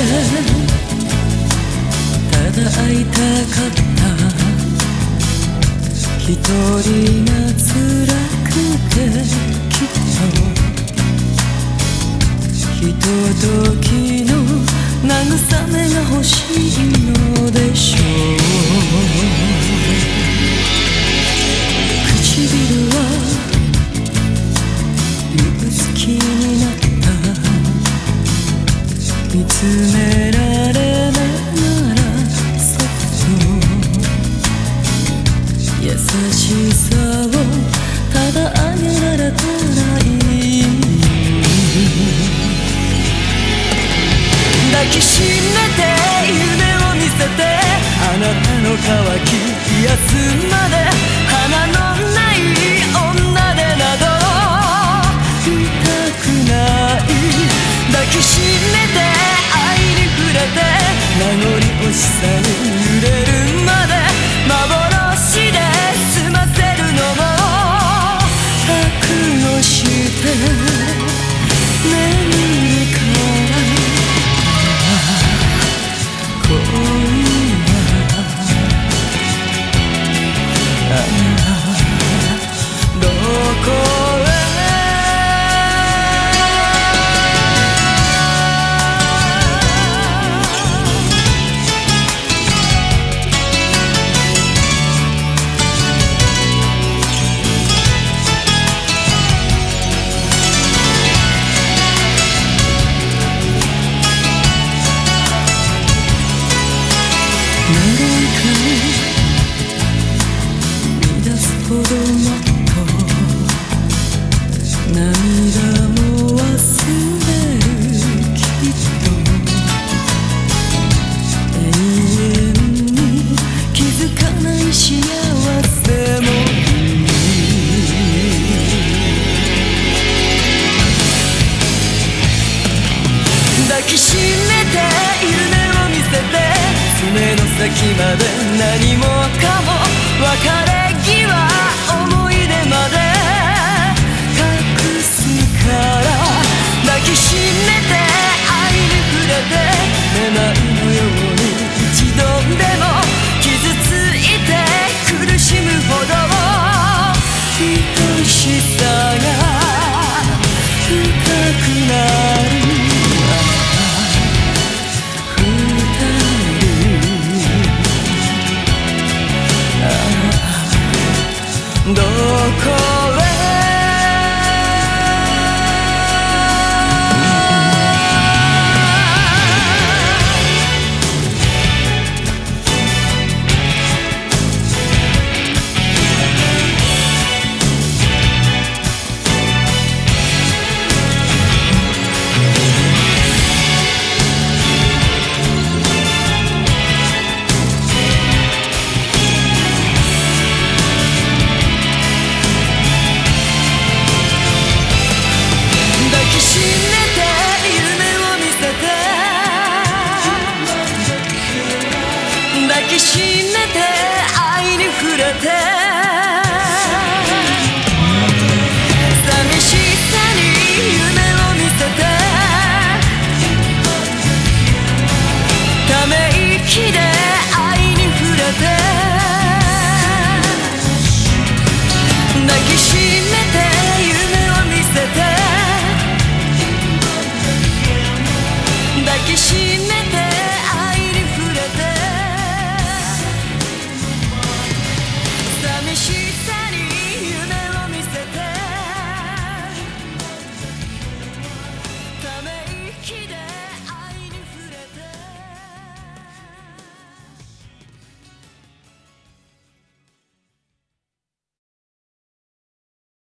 ただ会いたかった。一人が辛くてきっとひとときの慰めが欲しいのでしょう。見つめられながらそっと優しさをただあげられたらいい抱きしめて夢を見せてあなたの乾き癒すまで。きっと永遠に気づかない幸せも抱きしめて夢を見せて爪の先まで何もかも別れな